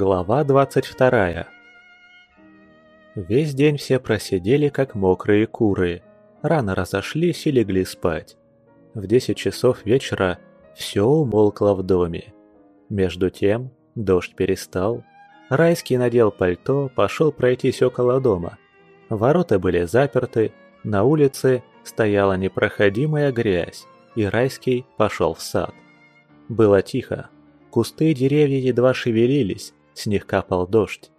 Глава 22 Весь день все просидели, как мокрые куры. Рано разошлись и легли спать. В 10 часов вечера все умолкло в доме. Между тем дождь перестал. Райский надел пальто, пошел пройтись около дома. Ворота были заперты, на улице стояла непроходимая грязь, и Райский пошел в сад. Было тихо. Кусты и деревья едва шевелились, с них капал дождь.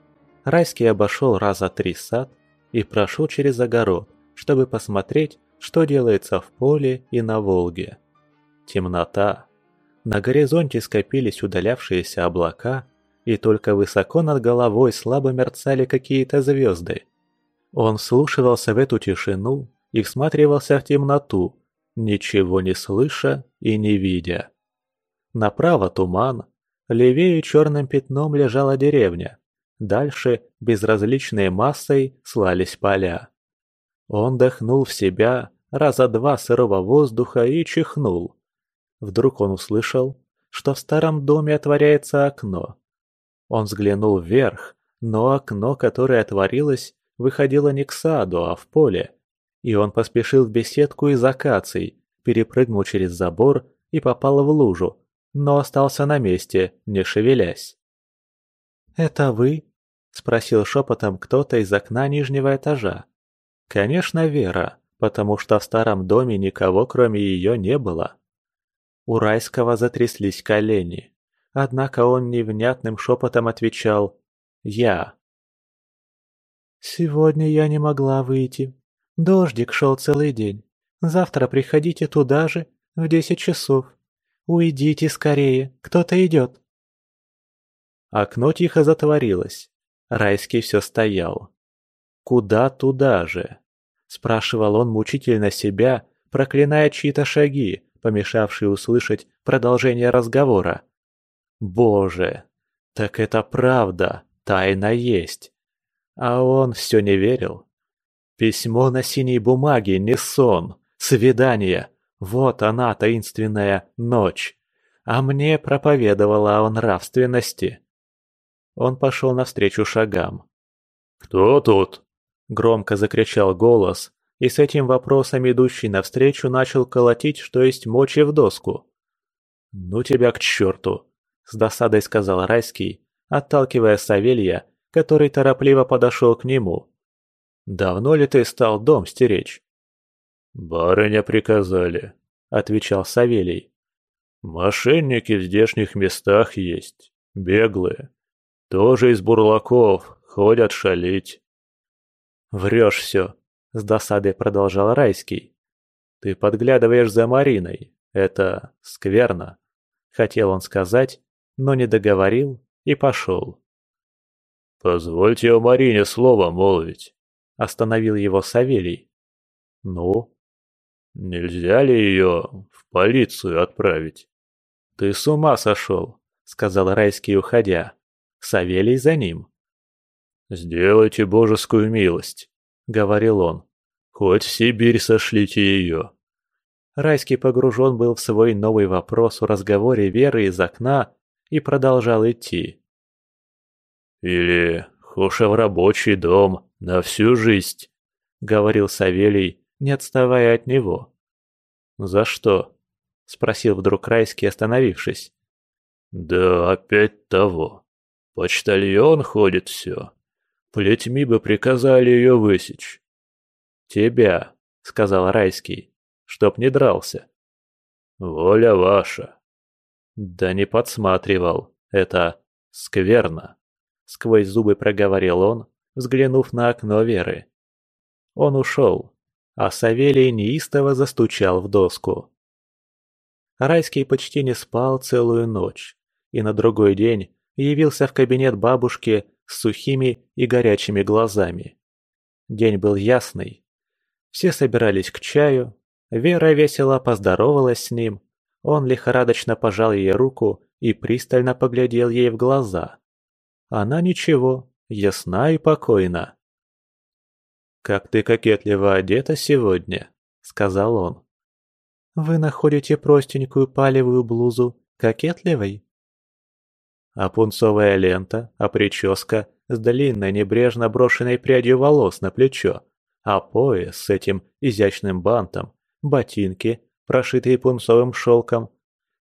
Райский обошел раза три сад и прошел через огород, чтобы посмотреть, что делается в поле и на Волге. Темнота. На горизонте скопились удалявшиеся облака, и только высоко над головой слабо мерцали какие-то звезды. Он вслушивался в эту тишину и всматривался в темноту, ничего не слыша и не видя. Направо туман, левее черным пятном лежала деревня, дальше безразличной массой слались поля. Он дохнул в себя раза два сырого воздуха и чихнул. Вдруг он услышал, что в старом доме отворяется окно. Он взглянул вверх, но окно, которое отворилось, выходило не к саду, а в поле. И он поспешил в беседку из акаций, перепрыгнул через забор и попал в лужу, но остался на месте, не шевелясь. «Это вы?» – спросил шепотом кто-то из окна нижнего этажа. Конечно, Вера, потому что в старом доме никого кроме ее не было. У Райского затряслись колени, однако он невнятным шепотом отвечал «Я». «Сегодня я не могла выйти. Дождик шел целый день. Завтра приходите туда же, в десять часов. Уйдите скорее, кто-то идет». Окно тихо затворилось. Райский все стоял. «Куда туда же?» – спрашивал он мучительно себя, проклиная чьи-то шаги, помешавшие услышать продолжение разговора. «Боже, так это правда, тайна есть!» А он все не верил. Письмо на синей бумаге не сон, свидание. Вот она, таинственная ночь. А мне проповедовала о нравственности. Он пошел навстречу шагам. «Кто тут?» – громко закричал голос, и с этим вопросом идущий навстречу начал колотить, что есть мочи в доску. «Ну тебя к черту!» – с досадой сказал Райский, отталкивая Савелья, который торопливо подошел к нему. «Давно ли ты стал дом стеречь?» «Барыня приказали», – отвечал Савелий. «Мошенники в здешних местах есть, беглые. Тоже из бурлаков, ходят шалить. Врешь все, с досадой продолжал Райский. Ты подглядываешь за Мариной. Это скверно. Хотел он сказать, но не договорил и пошел. «Позвольте о Марине слово молвить», — остановил его Савелий. «Ну?» «Нельзя ли ее в полицию отправить?» «Ты с ума сошел», — сказал Райский, уходя. Савелий за ним. «Сделайте божескую милость», — говорил он. «Хоть в Сибирь сошлите ее». Райский погружен был в свой новый вопрос о разговоре Веры из окна и продолжал идти. «Или хуша в рабочий дом на всю жизнь», — говорил Савелий, не отставая от него. «За что?» — спросил вдруг Райский, остановившись. «Да опять того. Почтальон ходит все. Плетьми бы приказали ее высечь. «Тебя», — сказал Райский, — «чтоб не дрался». «Воля ваша». «Да не подсматривал. Это скверно», — сквозь зубы проговорил он, взглянув на окно Веры. Он ушел, а Савелий неистово застучал в доску. Райский почти не спал целую ночь, и на другой день явился в кабинет бабушки с сухими и горячими глазами. День был ясный. Все собирались к чаю. Вера весело поздоровалась с ним. Он лихорадочно пожал ей руку и пристально поглядел ей в глаза. Она ничего, ясна и покойна. «Как ты кокетливо одета сегодня», — сказал он. «Вы находите простенькую палевую блузу кокетливой?» А пунцовая лента, а прическа с длинной небрежно брошенной прядью волос на плечо, а пояс с этим изящным бантом, ботинки, прошитые пунцовым шелком.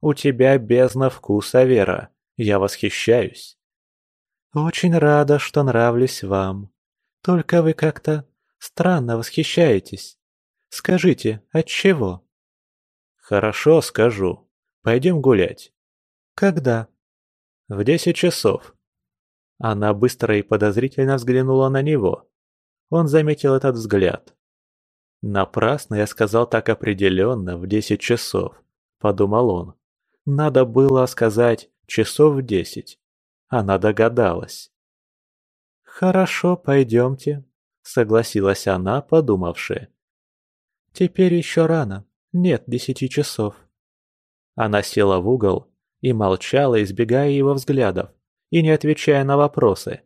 У тебя бездна вкуса, Вера. Я восхищаюсь. Очень рада, что нравлюсь вам. Только вы как-то странно восхищаетесь. Скажите, от чего? Хорошо, скажу. Пойдем гулять. Когда? В десять часов. Она быстро и подозрительно взглянула на него. Он заметил этот взгляд. Напрасно я сказал так определенно в десять часов, подумал он. Надо было сказать часов в десять. Она догадалась. «Хорошо, пойдемте», — согласилась она, подумавши. «Теперь еще рано, нет десяти часов». Она села в угол и молчала, избегая его взглядов и не отвечая на вопросы.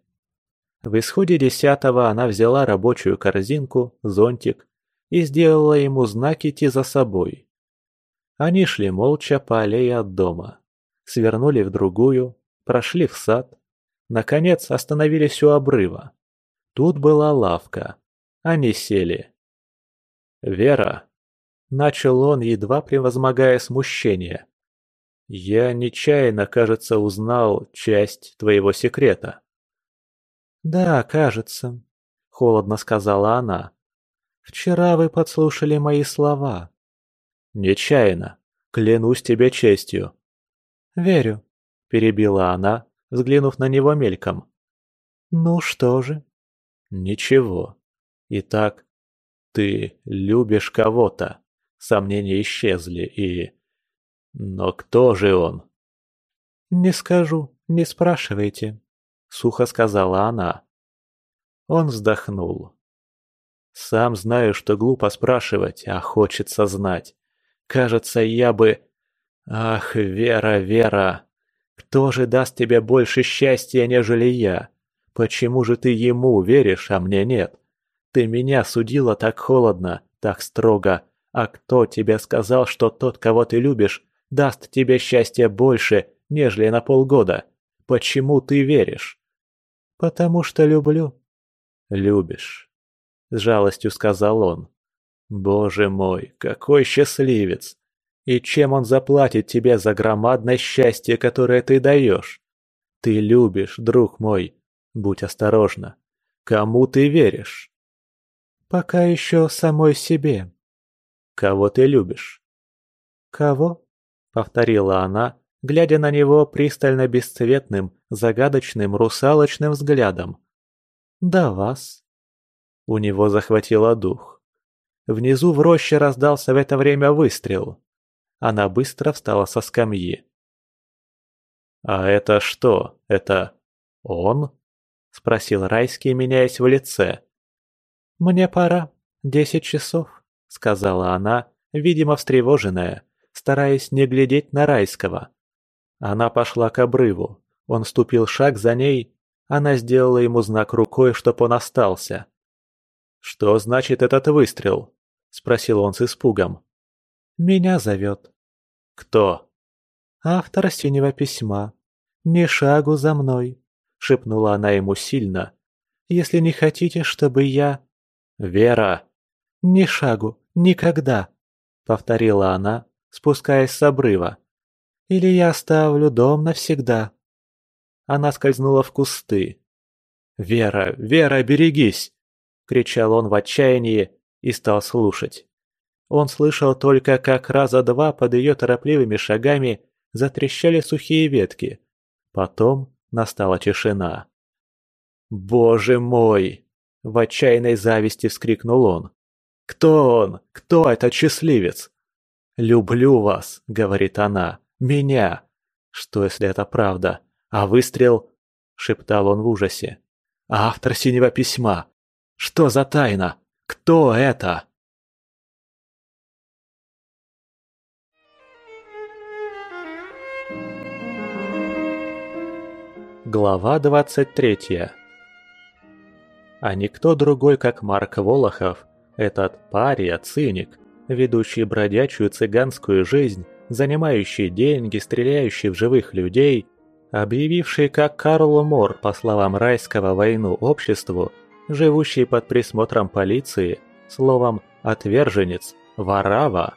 В исходе десятого она взяла рабочую корзинку, зонтик и сделала ему знак идти за собой. Они шли молча по аллее от дома, свернули в другую, прошли в сад, наконец остановились у обрыва. Тут была лавка. Они сели. «Вера», — начал он, едва превозмогая смущение, — «я нечаянно, кажется, узнал часть твоего секрета». «Да, кажется», — холодно сказала она. «Вчера вы подслушали мои слова». «Нечаянно. Клянусь тебе честью». «Верю», — перебила она, взглянув на него мельком. «Ну что же?» «Ничего. Итак, ты любишь кого-то. Сомнения исчезли и... Но кто же он?» «Не скажу, не спрашивайте», — сухо сказала она. Он вздохнул. «Сам знаю, что глупо спрашивать, а хочется знать. Кажется, я бы... Ах, Вера, Вера, кто же даст тебе больше счастья, нежели я? Почему же ты ему веришь, а мне нет? Ты меня судила так холодно, так строго. А кто тебе сказал, что тот, кого ты любишь, даст тебе счастье больше, нежели на полгода? Почему ты веришь? «Потому что люблю». «Любишь», — с жалостью сказал он. «Боже мой, какой счастливец! И чем он заплатит тебе за громадное счастье, которое ты даешь? Ты любишь, друг мой, будь осторожна. Кому ты веришь?» «Пока еще самой себе». «Кого ты любишь?» «Кого?» — повторила она, глядя на него пристально бесцветным, загадочным русалочным взглядом. «Да вас». У него захватило дух. Внизу в роще раздался в это время выстрел. Она быстро встала со скамьи. «А это что? Это он?» — спросил Райский, меняясь в лице. «Мне пора. Десять часов», — сказала она, видимо, встревоженная, стараясь не глядеть на Райского. Она пошла к обрыву. Он ступил шаг за ней. Она сделала ему знак рукой, чтоб он остался. «Что значит этот выстрел?» – спросил он с испугом. «Меня зовет». «Кто?» «Автор синего письма. Не шагу за мной», – шепнула она ему сильно. «Если не хотите, чтобы я...» «Вера!» «Ни шагу, никогда», — повторила она, спускаясь с обрыва. Или я оставлю дом навсегда?» Она скользнула в кусты. «Вера, Вера, берегись!» — кричал он в отчаянии и стал слушать. Он слышал только, как раза два под ее торопливыми шагами затрещали сухие ветки. Потом настала тишина. «Боже мой!» — в отчаянной зависти вскрикнул он. «Кто он? Кто этот счастливец?» «Люблю вас», — говорит она. Меня! Что, если это правда? А выстрел...» — шептал он в ужасе. «А автор синего письма? Что за тайна? Кто это?» Глава двадцать третья А никто другой, как Марк Волохов, этот пария, циник, ведущий бродячую цыганскую жизнь, занимающий деньги, стреляющий в живых людей, объявивший как Карл Мор, по словам Райского, войну обществу, живущий под присмотром полиции, словом «отверженец», «ворава».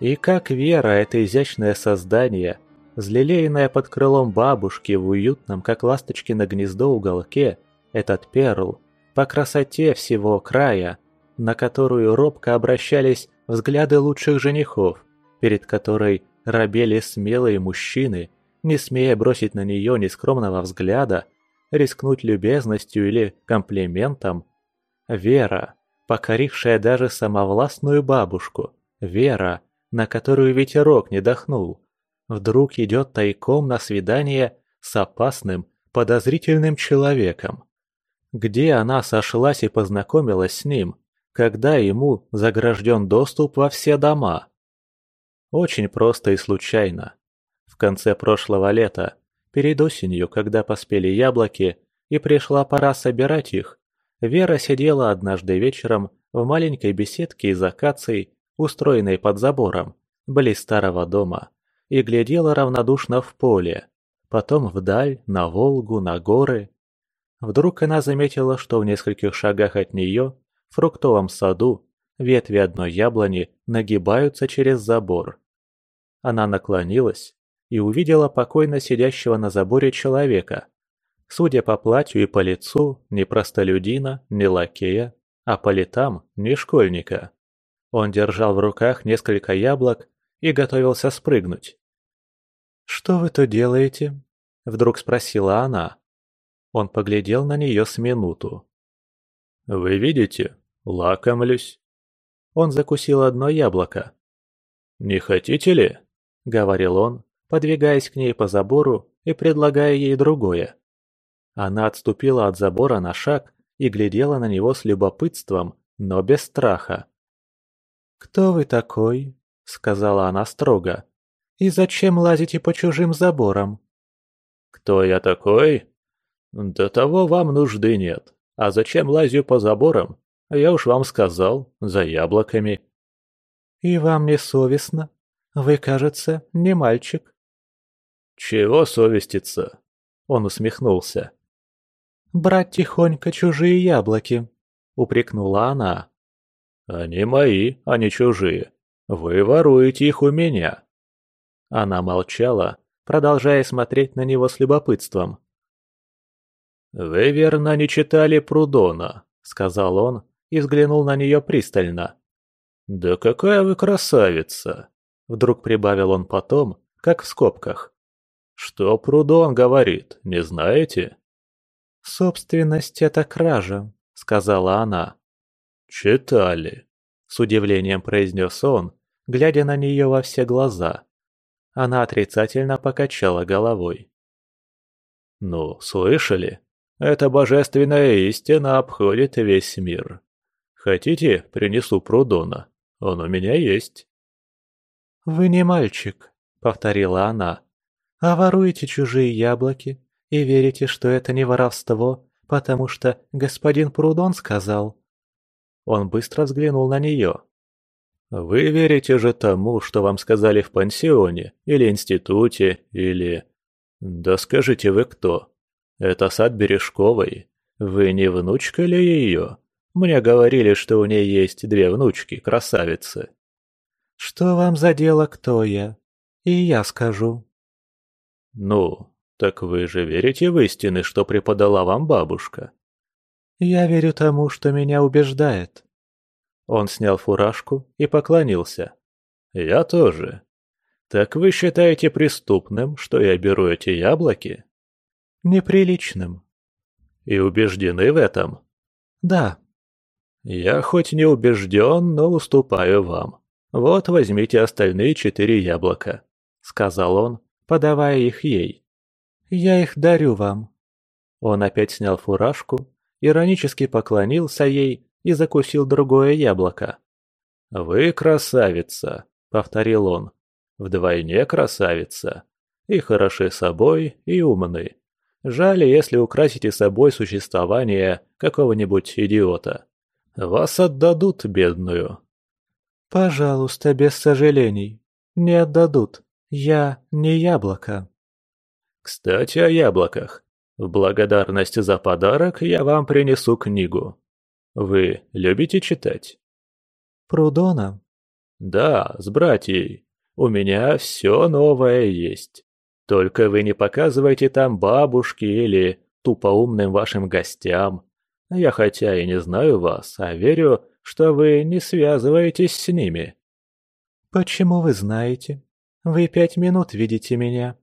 И как Вера, это изящное создание, взлелеянное под крылом бабушки в уютном, как ласточки на гнездо уголке, этот перл, по красоте всего края, на которую робко обращались взгляды лучших женихов, перед которой рабели смелые мужчины, не смея бросить на нее нескромного взгляда, рискнуть любезностью или комплиментом. Вера, покорившая даже самовластную бабушку, Вера, на которую ветерок не дохнул, вдруг идет тайком на свидание с опасным, подозрительным человеком. Где она сошлась и познакомилась с ним, когда ему загражден доступ во все дома? Очень просто и случайно. В конце прошлого лета, перед осенью, когда поспели яблоки и пришла пора собирать их, Вера сидела однажды вечером в маленькой беседке из акаций, устроенной под забором, близ старого дома, и глядела равнодушно в поле, потом вдаль, на Волгу, на горы. Вдруг она заметила, что в нескольких шагах от нее, в фруктовом саду, ветви одной яблони нагибаются через забор. Она наклонилась и увидела покойно сидящего на заборе человека. Судя по платью и по лицу, не простолюдина, не лакея, а по летам не школьника. Он держал в руках несколько яблок и готовился спрыгнуть. «Что вы тут делаете?» – вдруг спросила она. Он поглядел на нее с минуту. «Вы видите? Лакомлюсь». Он закусил одно яблоко. «Не хотите ли?» – говорил он, подвигаясь к ней по забору и предлагая ей другое. Она отступила от забора на шаг и глядела на него с любопытством, но без страха. «Кто вы такой?» – сказала она строго. «И зачем лазите по чужим заборам?» «Кто я такой? До того вам нужды нет. А зачем лазю по заборам? Я уж вам сказал, за яблоками». «И вам не совестно?» Вы, кажется, не мальчик. Чего совеститься? Он усмехнулся. Брать тихонько чужие яблоки, упрекнула она. Они мои, а не чужие. Вы воруете их у меня. Она молчала, продолжая смотреть на него с любопытством. «Вы, верно, не читали Прудона», — сказал он и взглянул на нее пристально. «Да какая вы красавица! Вдруг прибавил он потом, как в скобках. «Что Прудон говорит, не знаете?» «Собственность — это кража», — сказала она. «Читали», — с удивлением произнес он, глядя на нее во все глаза. Она отрицательно покачала головой. «Ну, слышали? Эта божественная истина обходит весь мир. Хотите, принесу Прудона? Он у меня есть». «Вы не мальчик», — повторила она, — «а воруете чужие яблоки и верите, что это не воровство, потому что господин Прудон сказал». Он быстро взглянул на нее. «Вы верите же тому, что вам сказали в пансионе, или институте, или... Да скажите вы кто? Это сад Бережковой. Вы не внучка ли ее? Мне говорили, что у ней есть две внучки, красавицы». «Что вам за дело, кто я? И я скажу». «Ну, так вы же верите в истины, что преподала вам бабушка?» «Я верю тому, что меня убеждает». Он снял фуражку и поклонился. «Я тоже. Так вы считаете преступным, что я беру эти яблоки?» «Неприличным». «И убеждены в этом?» «Да». «Я хоть не убежден, но уступаю вам. «Вот возьмите остальные четыре яблока», — сказал он, подавая их ей. «Я их дарю вам». Он опять снял фуражку, иронически поклонился ей и закусил другое яблоко. «Вы красавица», — повторил он, — «вдвойне красавица. И хороши собой, и умны. Жаль, если украсите собой существование какого-нибудь идиота. Вас отдадут, бедную, «Пожалуйста, без сожалений. Не отдадут. Я не яблоко». Кстати, о яблоках. В благодарность за подарок я вам принесу книгу. Вы любите читать? Прудона? Да, с братьей. У меня все новое есть. Только вы не показывайте там бабушки или тупоумным вашим гостям. Я хотя и не знаю вас, а верю, что вы не связываетесь с ними. Почему вы знаете? Вы пять минут видите меня.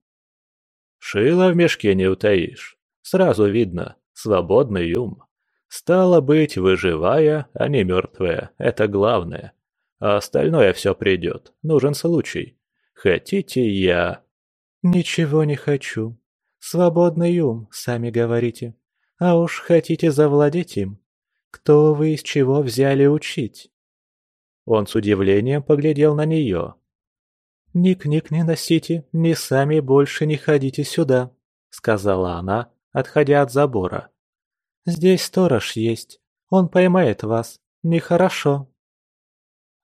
Шило в мешке не утаишь. Сразу видно, свободный ум. Стало быть, вы живая, а не мертвая, это главное. А остальное все придет, нужен случай. Хотите я... Ничего не хочу. Свободный ум, сами говорите. А уж хотите завладеть им. Кто вы из чего взяли учить? Он с удивлением поглядел на нее. «Ни книг не носите, ни сами больше не ходите сюда», — сказала она, отходя от забора. «Здесь сторож есть. Он поймает вас. Нехорошо».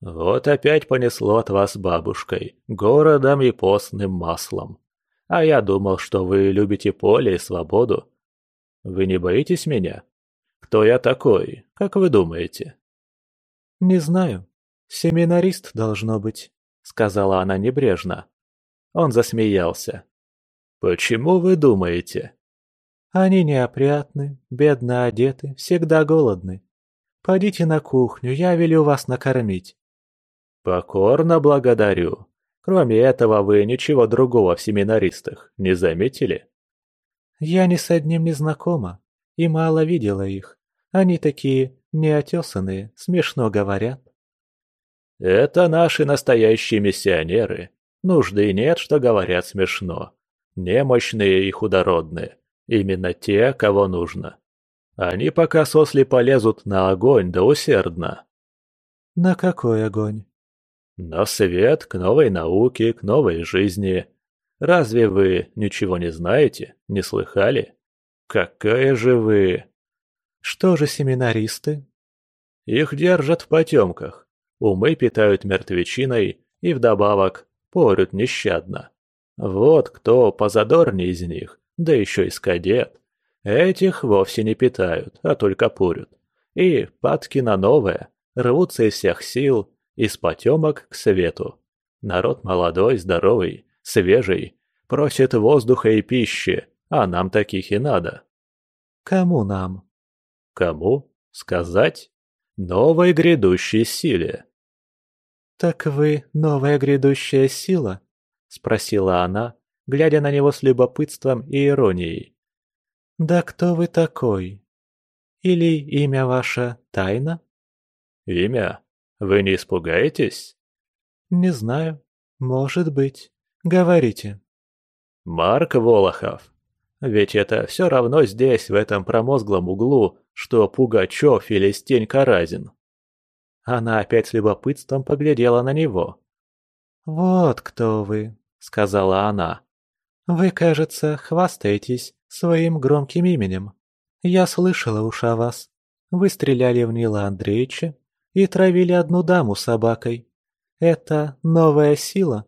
«Вот опять понесло от вас бабушкой, городом и постным маслом. А я думал, что вы любите поле и свободу. Вы не боитесь меня? Кто я такой, как вы думаете?» «Не знаю. Семинарист должно быть», — сказала она небрежно. Он засмеялся. «Почему вы думаете?» «Они неопрятны, бедно одеты, всегда голодны. Пойдите на кухню, я велю вас накормить». «Покорно благодарю. Кроме этого, вы ничего другого в семинаристах не заметили?» «Я ни с одним не знакома и мало видела их. Они такие неотесанные, смешно говорят». «Это наши настоящие миссионеры. Нужды нет, что говорят смешно. Немощные и худородные. Именно те, кого нужно. Они пока сосли полезут на огонь да усердно». «На какой огонь?» На свет, к новой науке, к новой жизни. Разве вы ничего не знаете, не слыхали? Какая же вы... Что же семинаристы? Их держат в потемках. Умы питают мертвечиной и вдобавок порют нещадно. Вот кто позадорнее из них, да еще и скадет. Этих вовсе не питают, а только порют. И падки на новое, рвутся из всех сил, из потемок к свету. Народ молодой, здоровый, свежий, просит воздуха и пищи, а нам таких и надо. Кому нам? Кому? Сказать? Новой грядущей силе. «Так вы новая грядущая сила?» — спросила она, глядя на него с любопытством и иронией. «Да кто вы такой? Или имя ваше тайна?» «Имя? Вы не испугаетесь?» «Не знаю. Может быть. Говорите». «Марк Волохов. Ведь это все равно здесь, в этом промозглом углу, что Пугачев или Стень Каразин». Она опять с любопытством поглядела на него. «Вот кто вы», — сказала она. «Вы, кажется, хвастаетесь своим громким именем. Я слышала уж о вас. Вы стреляли в Нила Андреевича, и травили одну даму собакой. Это новая сила.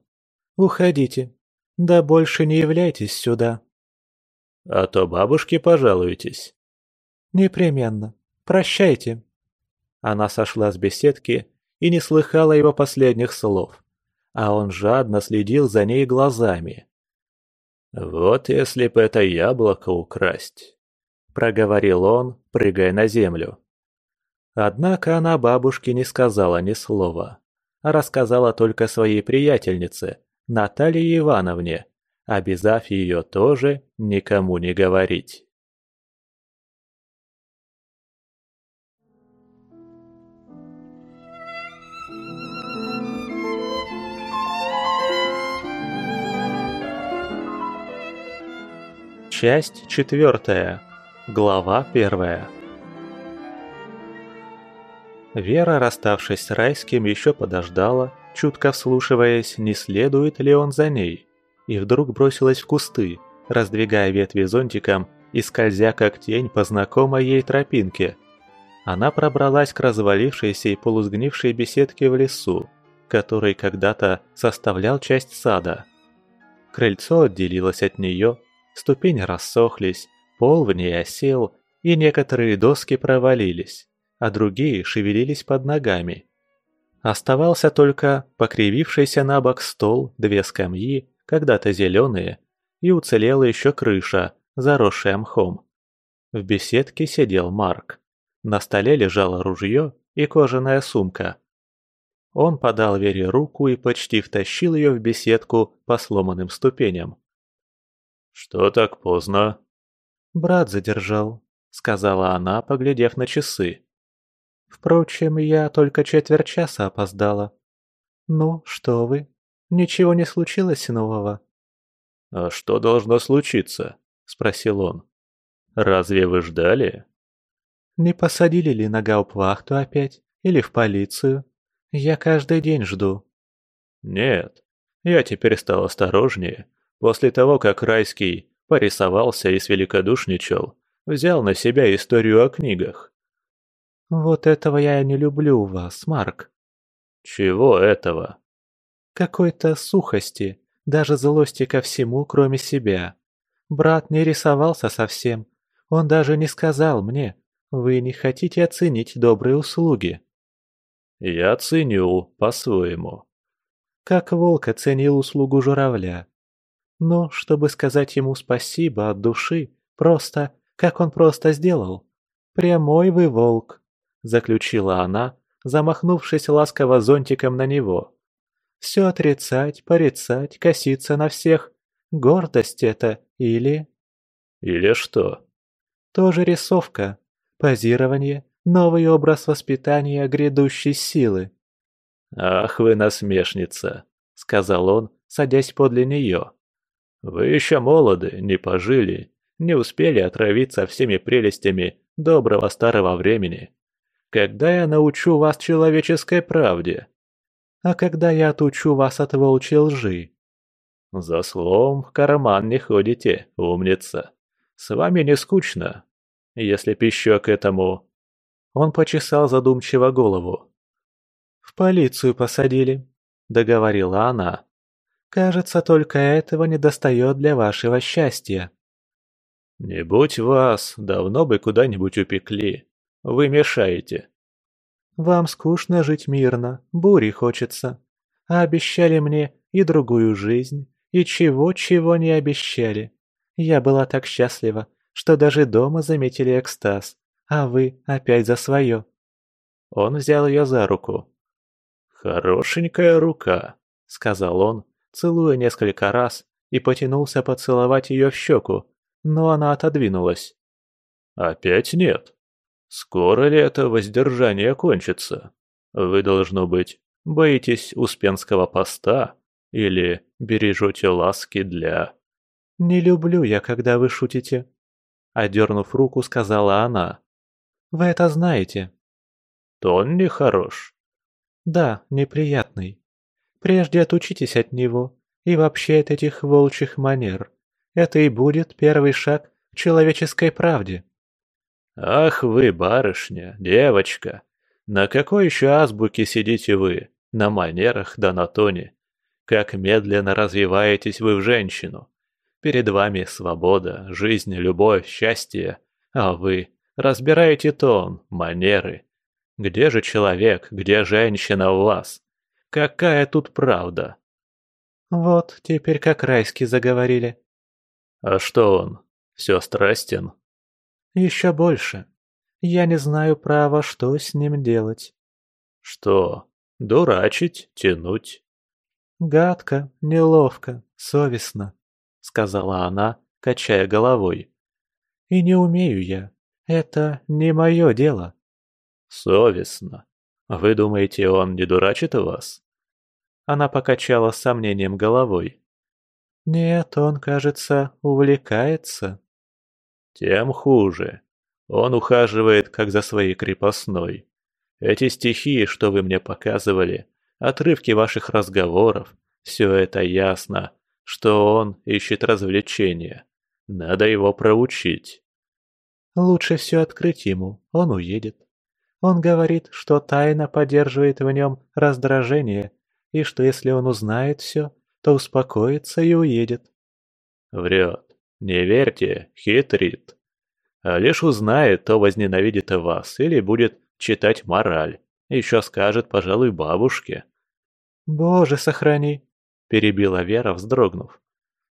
Уходите. Да больше не являйтесь сюда. А то бабушке пожалуетесь. Непременно. Прощайте. Она сошла с беседки и не слыхала его последних слов, а он жадно следил за ней глазами. «Вот если бы это яблоко украсть», — проговорил он, прыгая на землю. Однако она бабушке не сказала ни слова, а рассказала только своей приятельнице, Наталье Ивановне, обязав ее тоже никому не говорить. Часть четвертая. Глава первая. Вера, расставшись с Райским, еще подождала, чутко вслушиваясь, не следует ли он за ней, и вдруг бросилась в кусты, раздвигая ветви зонтиком и скользя как тень по знакомой ей тропинке. Она пробралась к развалившейся и полусгнившей беседке в лесу, который когда-то составлял часть сада. Крыльцо отделилось от нее, Ступени рассохлись, пол в ней осел, и некоторые доски провалились, а другие шевелились под ногами. Оставался только покривившийся на бок стол, две скамьи, когда-то зеленые, и уцелела еще крыша, заросшая мхом. В беседке сидел Марк. На столе лежало ружье и кожаная сумка. Он подал Вере руку и почти втащил ее в беседку по сломанным ступеням. «Что так поздно?» «Брат задержал», — сказала она, поглядев на часы. «Впрочем, я только четверть часа опоздала. Ну, что вы? Ничего не случилось нового?» «А что должно случиться?» — спросил он. «Разве вы ждали?» «Не посадили ли на гауптвахту опять? Или в полицию? Я каждый день жду». «Нет, я теперь стал осторожнее После того, как Райский порисовался и свеликодушничал, взял на себя историю о книгах. «Вот этого я не люблю у вас, Марк». «Чего этого?» «Какой-то сухости, даже злости ко всему, кроме себя. Брат не рисовался совсем. Он даже не сказал мне, вы не хотите оценить добрые услуги». «Я ценю по-своему». Как волк оценил услугу журавля. Но, чтобы сказать ему спасибо от души, просто, как он просто сделал. «Прямой вы волк», — заключила она, замахнувшись ласково зонтиком на него. «Все отрицать, порицать, коситься на всех. Гордость это или...» «Или что?» «Тоже рисовка, позирование, новый образ воспитания грядущей силы». «Ах вы насмешница», — сказал он, садясь подле нее. Вы еще молоды, не пожили, не успели отравиться всеми прелестями доброго старого времени. Когда я научу вас человеческой правде? А когда я отучу вас от волчьей лжи? За слом в карман не ходите, умница. С вами не скучно, если еще к этому... Он почесал задумчиво голову. «В полицию посадили», — договорила она. Кажется, только этого недостает для вашего счастья. Не будь вас, давно бы куда-нибудь упекли. Вы мешаете. Вам скучно жить мирно, бури хочется. А обещали мне и другую жизнь, и чего-чего не обещали. Я была так счастлива, что даже дома заметили экстаз, а вы опять за свое. Он взял ее за руку. «Хорошенькая рука», — сказал он, целуя несколько раз, и потянулся поцеловать ее в щеку, но она отодвинулась. «Опять нет. Скоро ли это воздержание кончится? Вы, должно быть, боитесь Успенского поста или бережете ласки для...» «Не люблю я, когда вы шутите», — одернув руку, сказала она. «Вы это знаете». «Тон нехорош». «Да, неприятный. Прежде отучитесь от него и вообще от этих волчьих манер. Это и будет первый шаг к человеческой правде». «Ах вы, барышня, девочка! На какой еще азбуке сидите вы? На манерах да на тоне? Как медленно развиваетесь вы в женщину! Перед вами свобода, жизнь, любовь, счастье, а вы разбираете тон, манеры. Где же человек, где женщина у вас? Какая тут правда? Вот, теперь как райски заговорили. А что он? Все страстен? Еще больше. Я не знаю права, что с ним делать. Что? Дурачить? Тянуть? Гадко, неловко, совестно, сказала она, качая головой. И не умею я. Это не мое дело. Совестно. Вы думаете, он не дурачит вас? Она покачала с сомнением головой. Нет, он, кажется, увлекается. Тем хуже. Он ухаживает, как за своей крепостной. Эти стихи, что вы мне показывали, отрывки ваших разговоров, все это ясно, что он ищет развлечения. Надо его проучить. Лучше все открыть ему, он уедет. Он говорит, что тайна поддерживает в нем раздражение, и что если он узнает все, то успокоится и уедет. Врет. Не верьте, хитрит. А лишь узнает, то возненавидит и вас или будет читать мораль. Еще скажет, пожалуй, бабушке. «Боже, сохрани!» – перебила Вера, вздрогнув.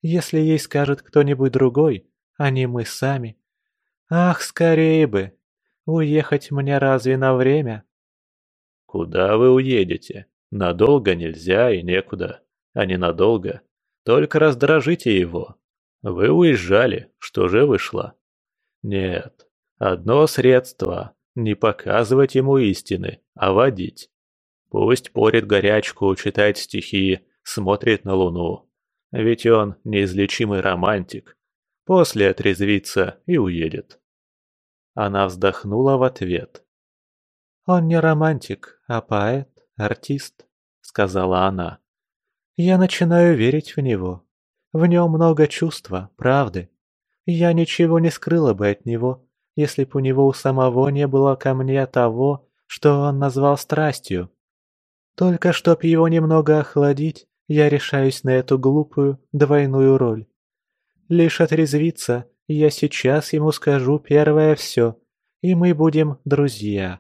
«Если ей скажет кто-нибудь другой, а не мы сами. Ах, скорее бы! Уехать мне разве на время?» «Куда вы уедете? Надолго нельзя и некуда. А не надолго. Только раздражите его. Вы уезжали, что же вышло?» «Нет, одно средство – не показывать ему истины, а водить. Пусть порит горячку, читает стихи, смотрит на луну. Ведь он неизлечимый романтик. После отрезвится и уедет. Она вздохнула в ответ. «Он не романтик, а поэт, артист», — сказала она. «Я начинаю верить в него. В нем много чувства, правды. Я ничего не скрыла бы от него, если б у него у самого не было ко мне того, что он назвал страстью. Только чтоб его немного охладить, я решаюсь на эту глупую двойную роль. Лишь отрезвиться, я сейчас ему скажу первое все, и мы будем друзья».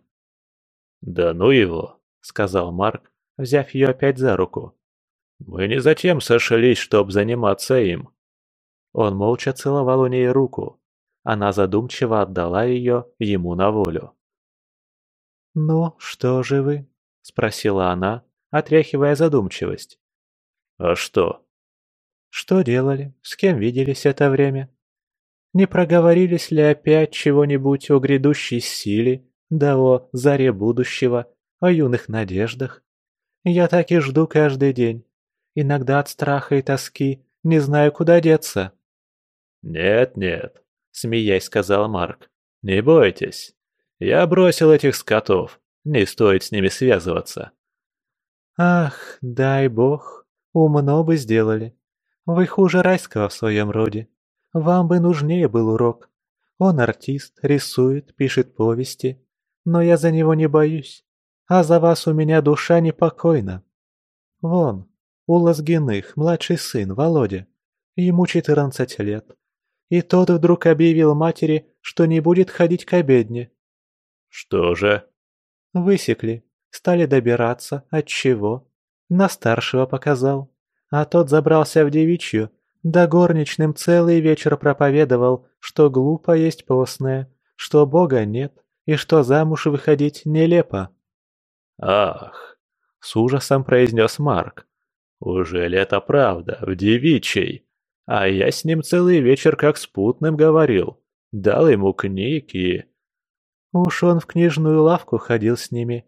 «Да ну его», — сказал Марк, взяв ее опять за руку. «Мы не затем сошлись, чтоб заниматься им». Он молча целовал у ней руку. Она задумчиво отдала ее ему на волю. «Ну, что же вы?» — спросила она, отряхивая задумчивость. «А что?» «Что делали? С кем виделись это время? Не проговорились ли опять чего-нибудь о грядущей силе, да о заре будущего, о юных надеждах? Я так и жду каждый день. Иногда от страха и тоски не знаю, куда деться». «Нет-нет», — смеясь сказал Марк, — «не бойтесь. Я бросил этих скотов. Не стоит с ними связываться. Ах, дай бог, умно бы сделали. Вы хуже райского в своем роде. Вам бы нужнее был урок. Он артист, рисует, пишет повести. Но я за него не боюсь. А за вас у меня душа непокойна. Вон, у Лазгиных младший сын, Володя. Ему четырнадцать лет. И тот вдруг объявил матери, что не будет ходить к обедне. Что же? Высекли. Стали добираться. От чего? На старшего показал. А тот забрался в девичью, да горничным целый вечер проповедовал, что глупо есть постное, что Бога нет и что замуж выходить нелепо. «Ах!» — с ужасом произнес Марк. «Ужели это правда, в девичьей? А я с ним целый вечер как с путным говорил. Дал ему книг и...» Уж он в книжную лавку ходил с ними.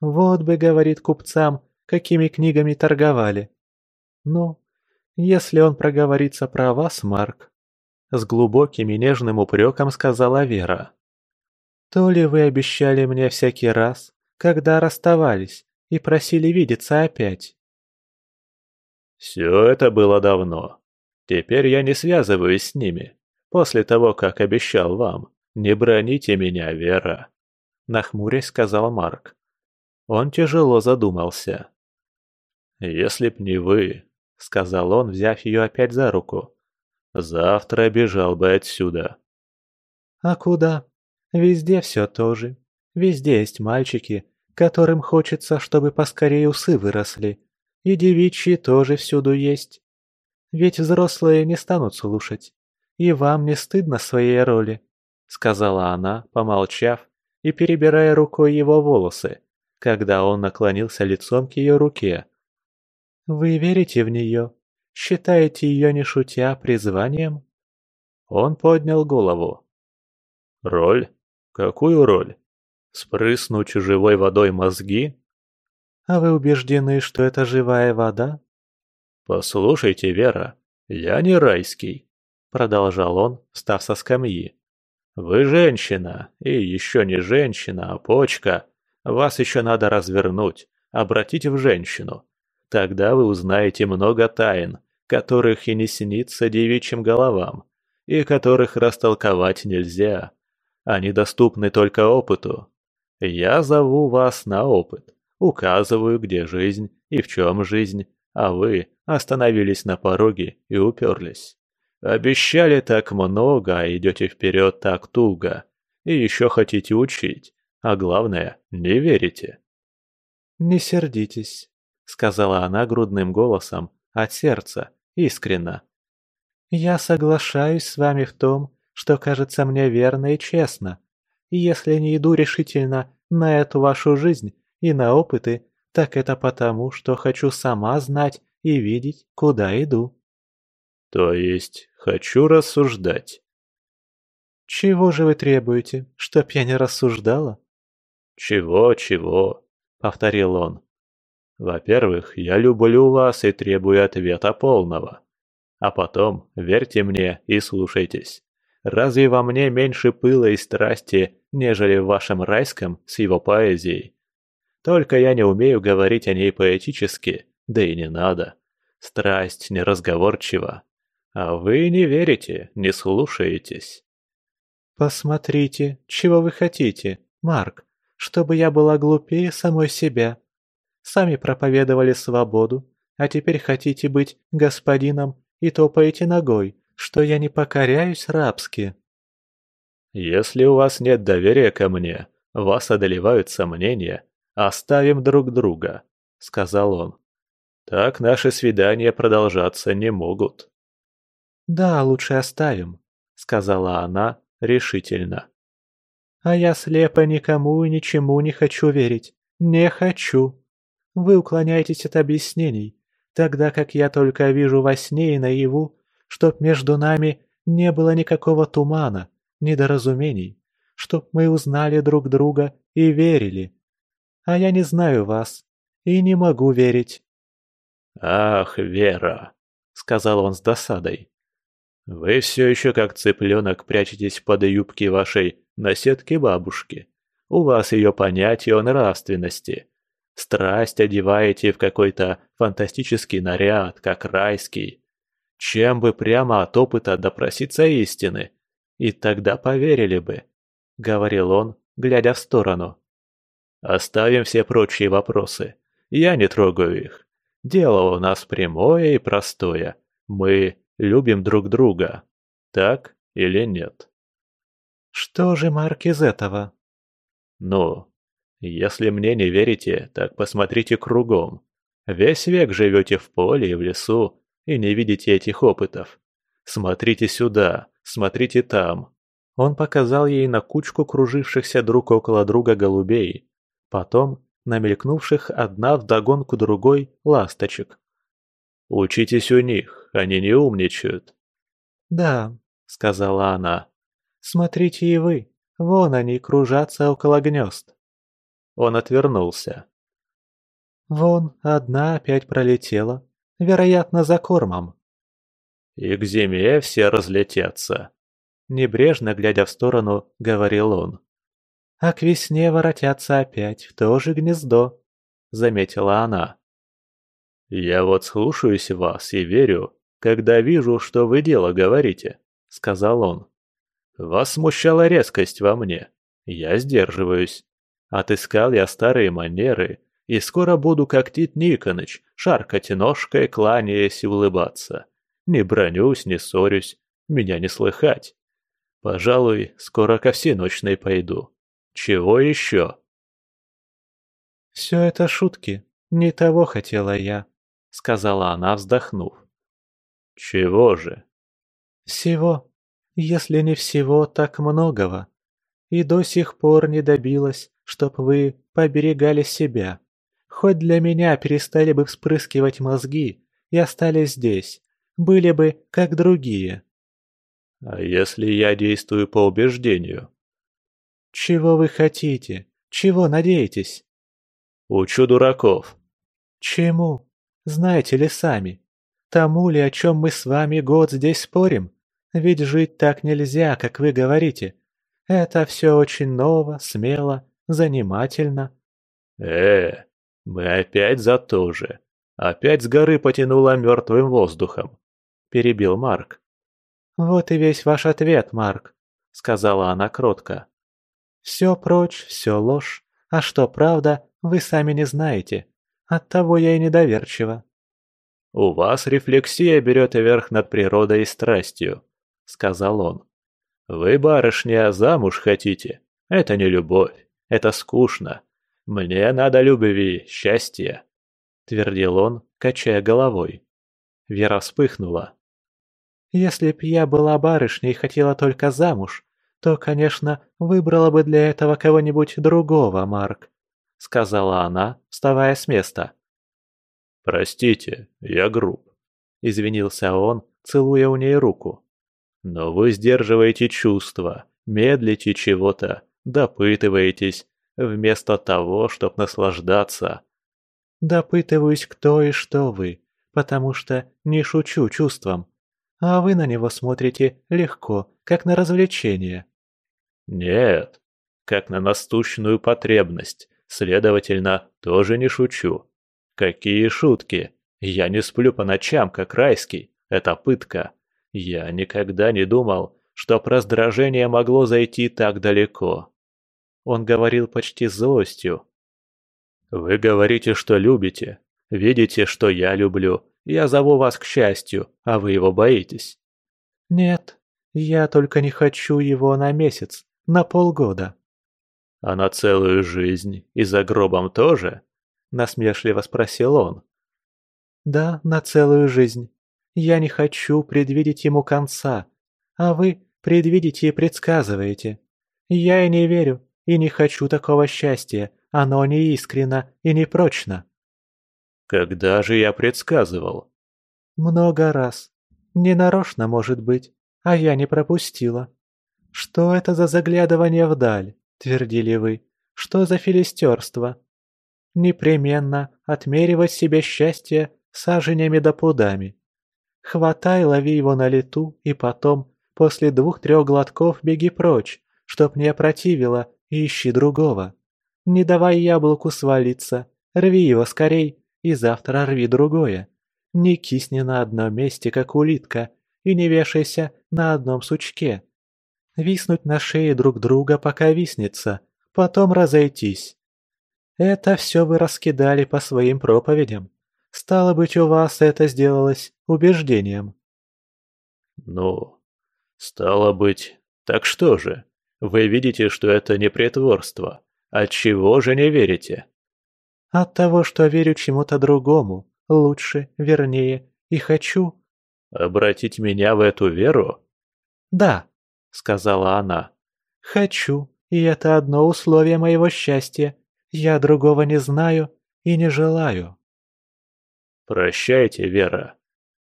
Вот бы, говорит купцам, какими книгами торговали. Ну, если он проговорится про вас, Марк, с глубоким и нежным упреком сказала Вера. То ли вы обещали мне всякий раз, когда расставались, и просили видеться опять? Все это было давно. Теперь я не связываюсь с ними, после того, как обещал вам. «Не броните меня, Вера», — нахмурясь сказал Марк. Он тяжело задумался. «Если б не вы», — сказал он, взяв ее опять за руку, — «завтра бежал бы отсюда». «А куда? Везде все то же. Везде есть мальчики, которым хочется, чтобы поскорее усы выросли. И девичьи тоже всюду есть. Ведь взрослые не станут слушать. И вам не стыдно своей роли сказала она, помолчав и перебирая рукой его волосы, когда он наклонился лицом к ее руке. «Вы верите в нее? Считаете ее не шутя призванием?» Он поднял голову. «Роль? Какую роль? Спрыснуть живой водой мозги?» «А вы убеждены, что это живая вода?» «Послушайте, Вера, я не райский», — продолжал он, встав со скамьи. Вы женщина, и еще не женщина, а почка. Вас еще надо развернуть, обратить в женщину. Тогда вы узнаете много тайн, которых и не снится девичьим головам, и которых растолковать нельзя. Они доступны только опыту. Я зову вас на опыт, указываю, где жизнь и в чем жизнь, а вы остановились на пороге и уперлись. Обещали так много, а идете вперед так туго. И еще хотите учить, а главное, не верите». «Не сердитесь», — сказала она грудным голосом, от сердца, искренно. «Я соглашаюсь с вами в том, что кажется мне верно и честно. И если не иду решительно на эту вашу жизнь и на опыты, так это потому, что хочу сама знать и видеть, куда иду». «То есть хочу рассуждать?» «Чего же вы требуете, чтоб я не рассуждала?» «Чего, чего?» — повторил он. «Во-первых, я люблю вас и требую ответа полного. А потом, верьте мне и слушайтесь. Разве во мне меньше пыла и страсти, нежели в вашем райском с его поэзией? Только я не умею говорить о ней поэтически, да и не надо. Страсть неразговорчива. А вы не верите, не слушаетесь. Посмотрите, чего вы хотите, Марк, чтобы я была глупее самой себя. Сами проповедовали свободу, а теперь хотите быть господином и топаете ногой, что я не покоряюсь рабски. Если у вас нет доверия ко мне, вас одолевают сомнения, оставим друг друга», — сказал он. «Так наши свидания продолжаться не могут». «Да, лучше оставим», — сказала она решительно. «А я слепо никому и ничему не хочу верить. Не хочу. Вы уклоняетесь от объяснений, тогда как я только вижу во сне и наяву, чтоб между нами не было никакого тумана, недоразумений, чтоб мы узнали друг друга и верили. А я не знаю вас и не могу верить». «Ах, Вера!» — сказал он с досадой. «Вы все еще как цыпленок прячетесь под юбки вашей наседки бабушки. У вас ее понятие о нравственности. Страсть одеваете в какой-то фантастический наряд, как райский. Чем бы прямо от опыта допроситься истины, и тогда поверили бы», — говорил он, глядя в сторону. Оставим все прочие вопросы. Я не трогаю их. Дело у нас прямое и простое. Мы любим друг друга. Так или нет? Что же, Марк, из этого? Ну, если мне не верите, так посмотрите кругом. Весь век живете в поле и в лесу, и не видите этих опытов. Смотрите сюда, смотрите там. Он показал ей на кучку кружившихся друг около друга голубей, Потом намелькнувших одна вдогонку другой ласточек. «Учитесь у них, они не умничают». «Да», — сказала она. «Смотрите и вы, вон они кружатся около гнезд». Он отвернулся. «Вон одна опять пролетела, вероятно, за кормом». «И к зиме все разлетятся», — небрежно глядя в сторону, говорил он а к весне воротятся опять в то же гнездо», — заметила она. «Я вот слушаюсь вас и верю, когда вижу, что вы дело говорите», — сказал он. «Вас смущала резкость во мне. Я сдерживаюсь. Отыскал я старые манеры, и скоро буду, как Тит Никоныч, шаркать ножкой, кланяясь и улыбаться. Не бронюсь, не ссорюсь, меня не слыхать. Пожалуй, скоро ко всеночной пойду. Чего еще?» «Все это шутки. Не того хотела я», — сказала она, вздохнув. «Чего же?» «Всего. Если не всего, так многого. И до сих пор не добилась, чтоб вы поберегали себя. Хоть для меня перестали бы вспрыскивать мозги и остались здесь, были бы как другие». «А если я действую по убеждению?» «Чего вы хотите? Чего надеетесь?» «Учу дураков». «Чему? Знаете ли сами? Тому ли, о чем мы с вами год здесь спорим? Ведь жить так нельзя, как вы говорите. Это все очень ново, смело, занимательно». «Э, мы опять за то же. Опять с горы потянуло мертвым воздухом», — перебил Марк. «Вот и весь ваш ответ, Марк», — сказала она кротко. Все прочь, все ложь, а что правда, вы сами не знаете. Оттого я и недоверчива». у вас рефлексия берет верх над природой и страстью», — сказал он. «Вы, барышня, замуж хотите? Это не любовь, это скучно. Мне надо любви, счастья», — твердил он, качая головой. Вера вспыхнула. «Если б я была барышней и хотела только замуж, то, конечно, выбрала бы для этого кого-нибудь другого, Марк», — сказала она, вставая с места. «Простите, я груб», — извинился он, целуя у ней руку. «Но вы сдерживаете чувства, медлите чего-то, допытываетесь, вместо того, чтобы наслаждаться». «Допытываюсь, кто и что вы, потому что не шучу чувством, а вы на него смотрите легко, как на развлечение». «Нет, как на настущную потребность, следовательно, тоже не шучу. Какие шутки! Я не сплю по ночам, как райский. Это пытка. Я никогда не думал, что раздражение могло зайти так далеко. Он говорил почти с злостью. «Вы говорите, что любите. Видите, что я люблю. Я зову вас к счастью, а вы его боитесь». «Нет, я только не хочу его на месяц, на полгода». «А на целую жизнь и за гробом тоже?» насмешливо спросил он. «Да, на целую жизнь. Я не хочу предвидеть ему конца, а вы предвидите и предсказываете. Я и не верю, и не хочу такого счастья, оно не искренно и не прочно». «Когда же я предсказывал?» «Много раз. Ненарочно, может быть, а я не пропустила. Что это за заглядывание вдаль?» – твердили вы. «Что за филистерство? непременно отмеривать себе счастье саженями да пудами. Хватай, лови его на лету, и потом, после двух-трех глотков, беги прочь, чтоб не опротивило, ищи другого. Не давай яблоку свалиться, рви его скорей, и завтра рви другое. Не кисни на одном месте, как улитка, и не вешайся на одном сучке. Виснуть на шее друг друга, пока виснется, потом разойтись. Это все вы раскидали по своим проповедям. Стало быть, у вас это сделалось убеждением. Ну, стало быть, так что же? Вы видите, что это не притворство. Отчего же не верите? От того, что верю чему-то другому, лучше, вернее, и хочу. Обратить меня в эту веру? Да, сказала она. Хочу, и это одно условие моего счастья, я другого не знаю и не желаю. Прощайте, Вера.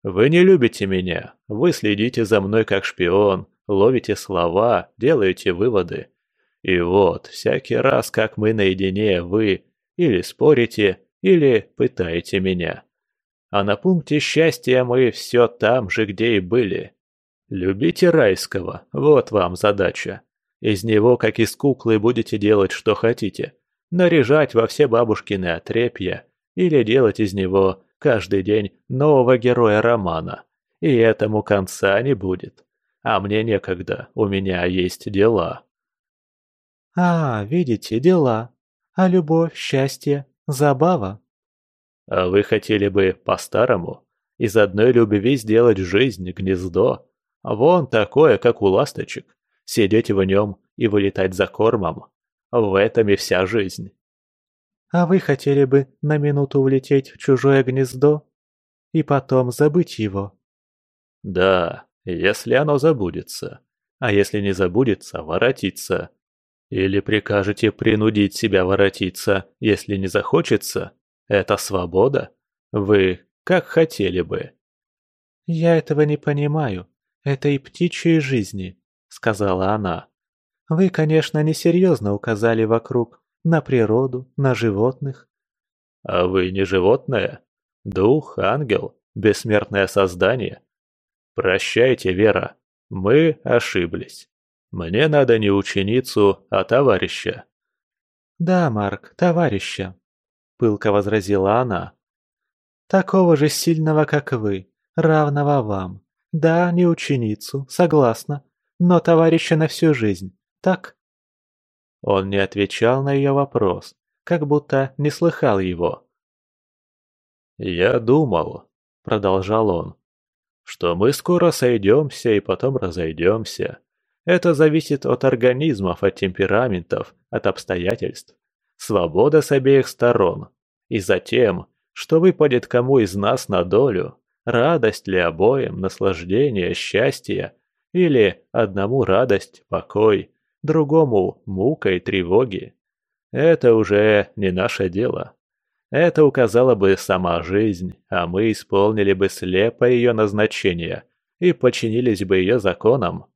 Вы не любите меня. Вы следите за мной как шпион, ловите слова, делаете выводы. И вот, всякий раз, как мы наедине, вы или спорите, или пытаете меня. А на пункте счастья мы все там же, где и были. Любите райского, вот вам задача. Из него, как из куклы, будете делать, что хотите наряжать во все бабушкины отрепья или делать из него каждый день нового героя романа. И этому конца не будет. А мне некогда, у меня есть дела. А, видите, дела. А любовь, счастье, забава. А вы хотели бы по-старому? Из одной любви сделать жизнь, гнездо. Вон такое, как у ласточек. Сидеть в нем и вылетать за кормом. В этом и вся жизнь. А вы хотели бы на минуту улететь в чужое гнездо и потом забыть его? Да, если оно забудется. А если не забудется, воротиться. Или прикажете принудить себя воротиться, если не захочется? Это свобода? Вы как хотели бы? Я этого не понимаю. Это и птичьей жизни, сказала она. Вы, конечно, несерьезно указали вокруг на природу, на животных. А вы не животное? Дух, ангел, бессмертное создание? Прощайте, Вера, мы ошиблись. Мне надо не ученицу, а товарища. Да, Марк, товарища, пылко возразила она. Такого же сильного, как вы, равного вам. Да, не ученицу, согласна, но товарища на всю жизнь так?» Он не отвечал на ее вопрос, как будто не слыхал его. «Я думал», — продолжал он, что мы скоро сойдемся и потом разойдемся. Это зависит от организмов, от темпераментов, от обстоятельств. Свобода с обеих сторон. И затем, что выпадет кому из нас на долю, радость ли обоим, наслаждение, счастье, или одному радость, покой, другому мука и тревоги. Это уже не наше дело. Это указала бы сама жизнь, а мы исполнили бы слепо ее назначение и подчинились бы ее законам.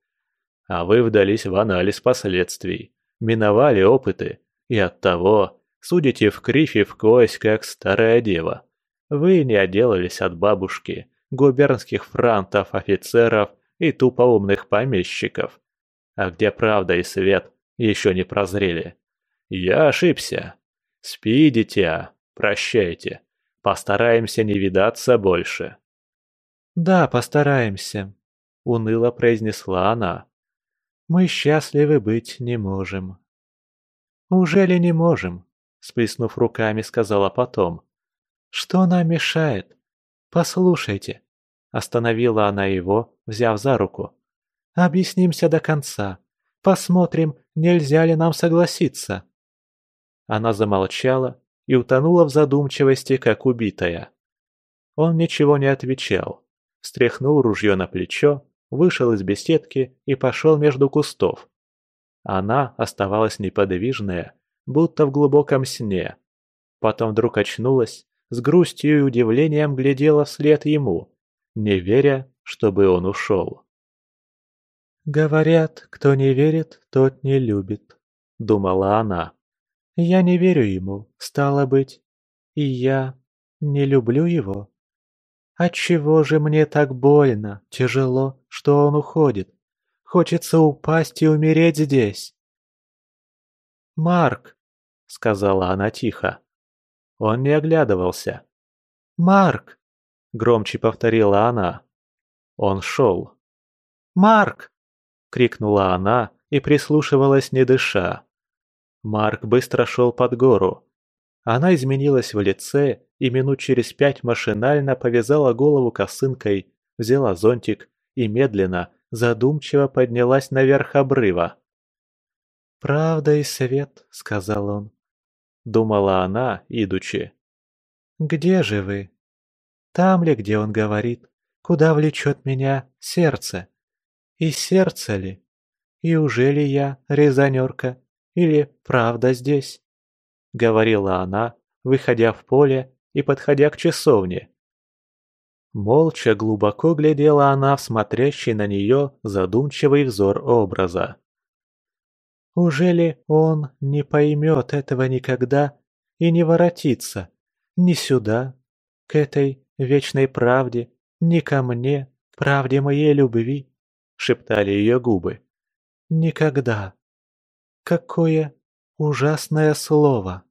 А вы вдались в анализ последствий, миновали опыты, и оттого судите в кривь и в кость, как старая дева. Вы не отделались от бабушки, губернских франтов, офицеров и тупоумных помещиков. А где правда и свет, еще не прозрели. Я ошибся. Спи, дитя, Прощайте. Постараемся не видаться больше». «Да, постараемся», — уныло произнесла она. «Мы счастливы быть не можем». «Уже ли не можем?» — сплеснув руками, сказала потом. «Что нам мешает? Послушайте». Остановила она его, взяв за руку. «Объяснимся до конца. Посмотрим, нельзя ли нам согласиться». Она замолчала, и утонула в задумчивости, как убитая. Он ничего не отвечал. Встряхнул ружье на плечо, вышел из беседки и пошел между кустов. Она оставалась неподвижная, будто в глубоком сне. Потом вдруг очнулась, с грустью и удивлением глядела вслед ему, не веря, чтобы он ушел. «Говорят, кто не верит, тот не любит», — думала она. Я не верю ему, стало быть, и я не люблю его. Отчего же мне так больно, тяжело, что он уходит? Хочется упасть и умереть здесь. «Марк!» — сказала она тихо. Он не оглядывался. «Марк!» — громче повторила она. Он шел. «Марк!» — крикнула она и прислушивалась, не дыша. Марк быстро шел под гору. Она изменилась в лице и минут через пять машинально повязала голову косынкой, взяла зонтик и медленно, задумчиво поднялась наверх обрыва. «Правда и свет», — сказал он. Думала она, идучи. «Где же вы? Там ли, где он говорит, куда влечет меня сердце? И сердце ли? И уже ли я, резонерка, или правда здесь?» — говорила она, выходя в поле и подходя к часовне. Молча глубоко глядела она в смотрящий на нее задумчивый взор образа. «Ужели он не поймет этого никогда и не воротится ни сюда, к этой вечной правде, ни ко мне, правде моей любви?» — шептали ее губы. «Никогда!» Какое ужасное слово!